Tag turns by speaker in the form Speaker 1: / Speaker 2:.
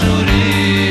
Speaker 1: jurei.